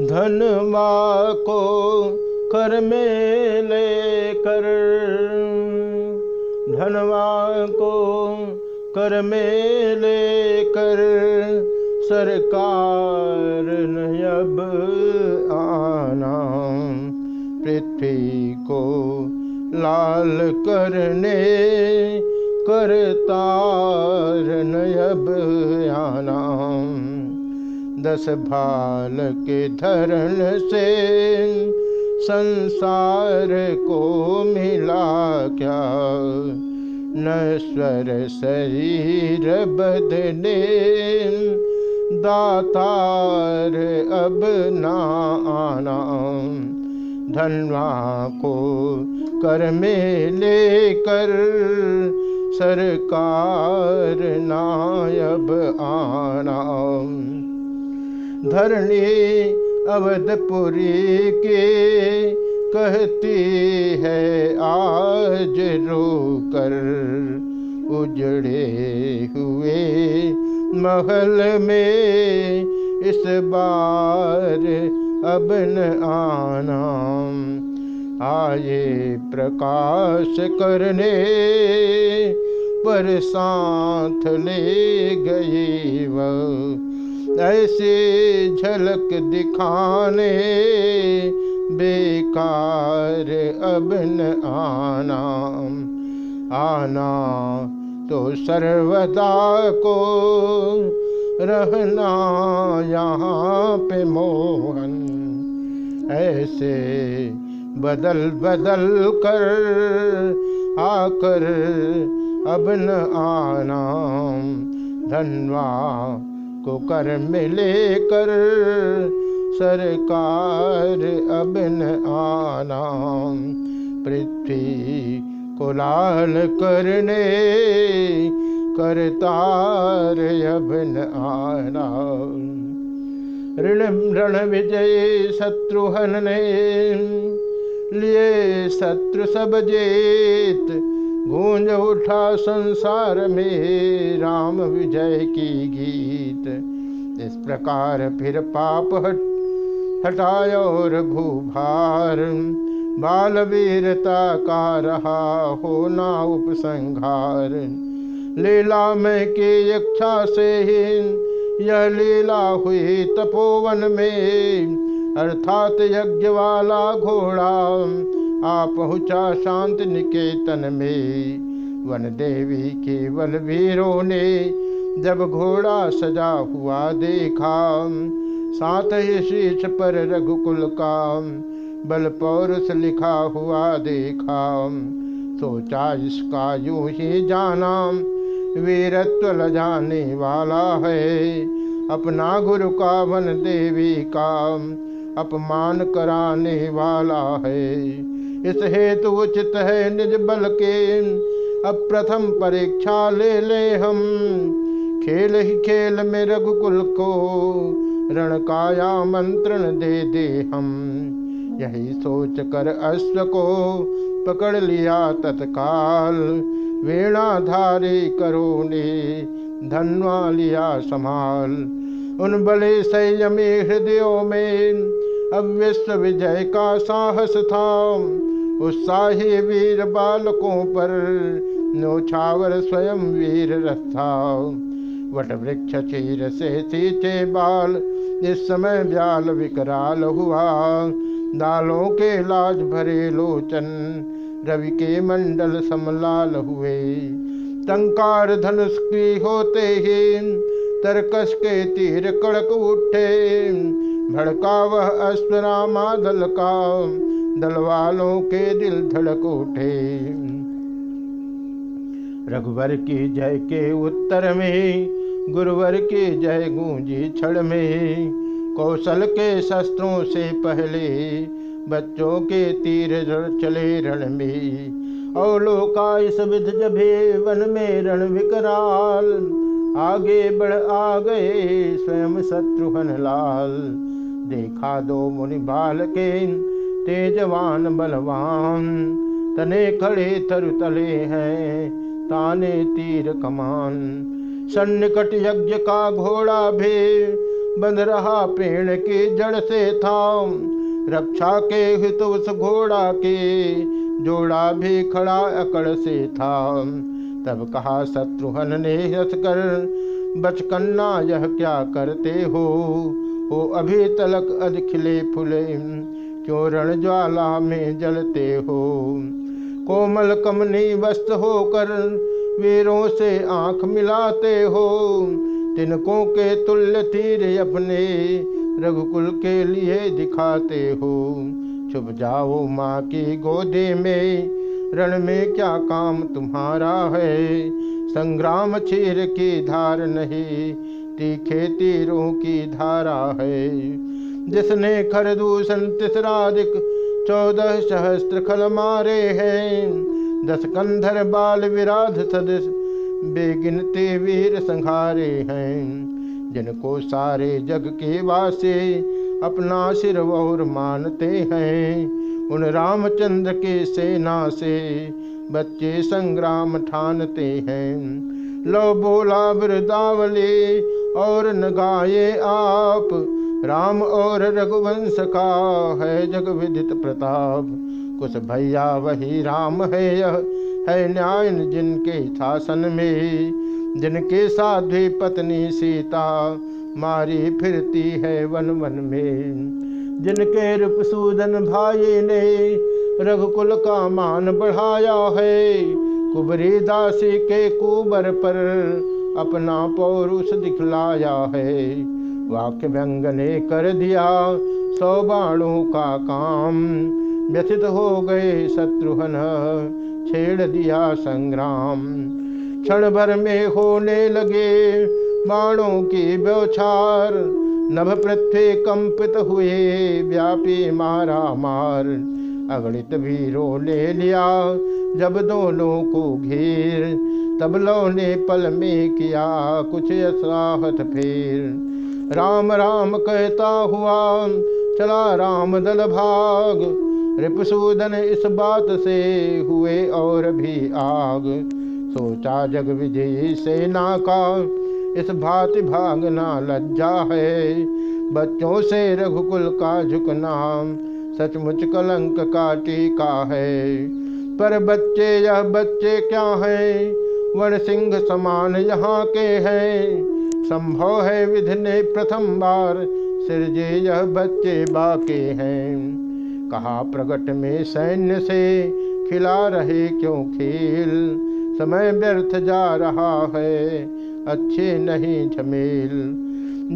धनवा को कर में लेकर धनवा को कर में लेकर सरकार न अब आना। पृथ्वी को लाल करने करतार न अब आना। दस भाल के धरण से संसार को मिला क्या? न स्वर शरीर बदने, दातार अब ना आना। धनवा को कर में लेकर सरकार नायब आना। धरणी अवधपुरी के कहती है, आज रो कर उजड़े हुए महल में इस बार अब न आना। आए प्रकाश करने पर साथ ले गई वह ऐसे झलक दिखाने, बेकार अब न आना। आना तो सर्वदा को रहना यहाँ पे मोहन। ऐसे बदल बदल कर आकर अब न आना। धनवा को कर मिले कर सरकार अब न आना। पृथ्वी को लाल करने करतार अब न आना। ऋण रण विजय शत्रुहन ने लिए शत्रु सब जेत गूंज उठा संसार में, राम विजय की गीत। इस प्रकार फिर पाप हट, हटाया और भूभार। बाल वीरता का रहा होना उपसंहार। लीला में की इच्छा से ही, यह लीला हुई तपोवन में। अर्थात यज्ञ वाला घोड़ा आ पहुँचा शांत निकेतन में। वन देवी के बल वीरों ने जब घोड़ा सजा हुआ देखा। साथ ही शीर्ष पर रघुकुल का बल पौरुष लिखा हुआ देखा। सोचा इसका यूँ ही जाना, वीरत्व ल जाने वाला है। अपना गुरु का वन देवी का अपमान कराने वाला है। इस हेतु उचित है निज बल के अब प्रथम परीक्षा ले ले हम। खेल ही खेल में रघुकुल को रण काया मंत्रण दे दे हम। यही सोच कर अश्व को पकड़ लिया तत्काल। वेणाधारी करो ने धनवा लिया संभाल। उन बले संयमी हृदयों में अब विश्व विजय का साहस था। उत्साही वीर बालकों पर नोछावर स्वयं वीर रथा वट वृक्ष चीर से सींचे बाल, इस समय ब्याल विकराल हुआ। दालों के लाज भरे लोचन रवि के मंडल समलाल हुए। टंकार धनुष की होते ही तरकस के तीर कड़क उठे। भड़का वह अश्वरामा दल का दल वालों के दिल धड़क उठे। रघुवर की जय के उत्तर में, गुरुवर की जय गूंजी छड़ में। कौशल के शस्त्रों से पहले, बच्चों के तीर चले रण में। अवलोका इस विध जभे, वन में रण विकराल। आगे बढ़ आ गए स्वयं शत्रुघ्न लाल देखा दो मुनि बाल के तेजवान बलवान, तने खड़े तरु तले हैं, ताने तीर कमान। सन्निकट यज्ञ का घोड़ा भी बंध रहा पेड़ के जड़ से था रक्षा के हित उस घोड़ा के जोड़ा भी खड़ा अकड़ से था तब कहा शत्रुहन ने हंस कर, बचकन्ना यह क्या करते हो? हो अभी तलक अध खिले फुले। क्यों रण ज्वाला में जलते हो? कोमल कमनी वस्त होकर वीरों से आँख मिलाते हो। तिनकों के तुल्य तीर अपने रघुकुल के लिए दिखाते हो। छुप जाओ माँ की गोदे में, रण में क्या काम तुम्हारा है? संग्राम चीर की धार नहीं तीखे तीरों की धारा है। जिसने खरदूषण तिसराधिक चौदह सहस्त्र खल मारे हैं। दस कंधर बाल विराध सदस्य बेगिनते वीर संहारे हैं। जिनको सारे जग के वासे अपना सिर और मानते हैं। उन रामचंद्र के सेना से बच्चे संग्राम ठानते हैं। लो बोला वृदावली और न गाये आप। राम और रघुवंश का है जग विदित प्रताप। कुछ भैया वही राम है यह, है न्याय जिनके शासन में। जिनके साध्वी पत्नी सीता मारी फिरती है वन वन में। जिनके रूपसूदन भाई ने रघुकुल का मान बढ़ाया है। कुबरी दासी के कुबर पर अपना पौरुष दिखलाया है। वाक्य व्यंग ने कर दिया सौ बाणों का काम। व्यथित हो गए शत्रुहन छेड़ दिया संग्राम। क्षण भर में होने लगे बाणों की व्यवचार। नभ पृथ्वी कंपित हुए व्यापी मारा मार। अगणित वीरों ले लिया जब दोनों को घेर, तब लो ने पल में किया कुछ असराहत फेर। राम राम कहता हुआ, चला राम दल भाग। रिपसूदन इस बात से हुए और भी आग। सोचा जग विजयी सेना का, इस भांति भागना लज्जा है। बच्चों से रघुकुल का झुकना, सचमुच कलंक का टीका है। पर बच्चे, यह बच्चे क्या हैं? वन सिंह समान यहाँ के हैं। संभव है विधि ने प्रथम बार सिरजे यह बच्चे बाके हैं। कहा प्रगट में सैन्य से, खिला रहे क्यों खेल? समय व्यर्थ जा रहा है, अच्छे नहीं झमेल।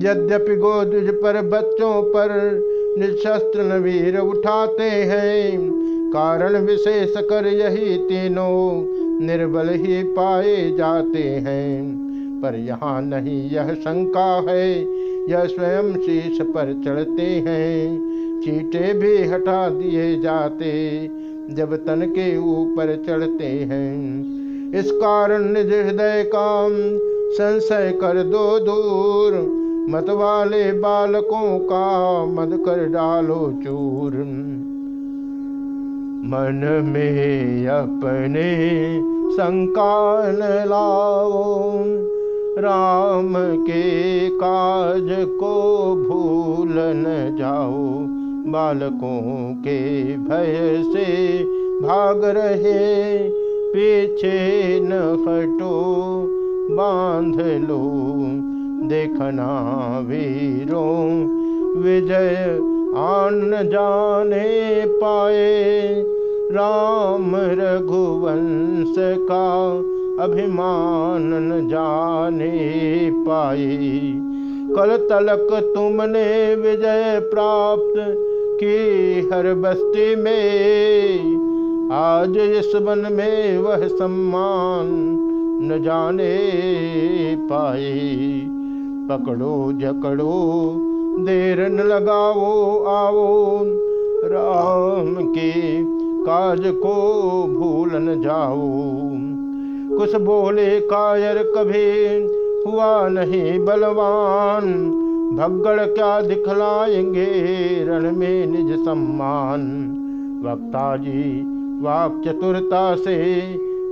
यद्यपि गोदुज पर बच्चों पर निशस्त्र नवीर उठाते हैं कारण विशेष कर यही तीनों निर्बल ही पाए जाते हैं। पर यहाँ नहीं यह शंका है, यह स्वयं शीश पर चढ़ते हैं। चीटे भी हटा दिए जाते जब तन के ऊपर चढ़ते हैं। इस कारण निज हृदय काम संशय कर दो दूर मत वाले बालकों का मद कर डालो चूर। मन में अपने संकान लाओ। राम के काज को भूल न जाओ। बालकों के भय से भाग रहे, पीछे न हटो बाँध लो। देखना वीरों, विजय आन जाने पाए। राम रघुवंश का अभिमान न जाने पाए। कल तलक तुमने विजय प्राप्त की हर बस्ती में। आज इस वन में वह सम्मान न जाने पाए। पकड़ो जकड़ो देर न लगाओ, आओ। राम के काज को भूल न जाओ। कुछ बोले कायर कभी हुआ नहीं बलवान। भगड़ क्या दिखलाएँगे रण में निज सम्मान। वक्ता जी, वाक चतुरता से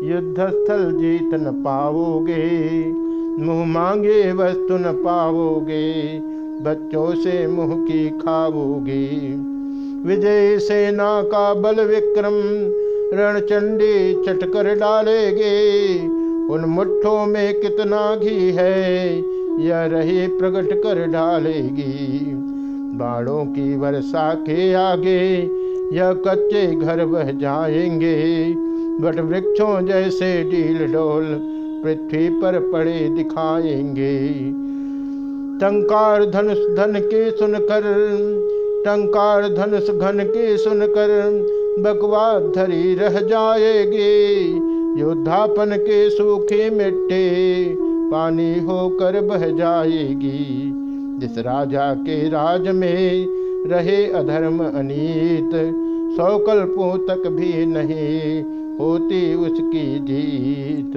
युद्ध स्थल जीत न पाओगे। मुँह मांगे वस्तु न पाओगे। बच्चों से मुँह की खाओगी विजय सेना का बल विक्रम रणचंडी चटकर डालेगे। उन मुट्ठों में कितना घी है, यह रही प्रकट कर डालेगी। बाणों की वर्षा के आगे यह कच्चे घर बह जाएँगे। बट वृक्षों जैसे डील डोल पृथ्वी पर पड़े दिखाएँगे। टंकार धनुष धन के सुनकर, टंकार धनुष घन के सुनकर बकवाद धरी रह जाएगी। योद्धापन के सूखे मिट्टे पानी होकर बह जाएगी। जिस राजा के राज में रहे अधर्म अनीत सौकल्पों तक भी नहीं होती उसकी जीत।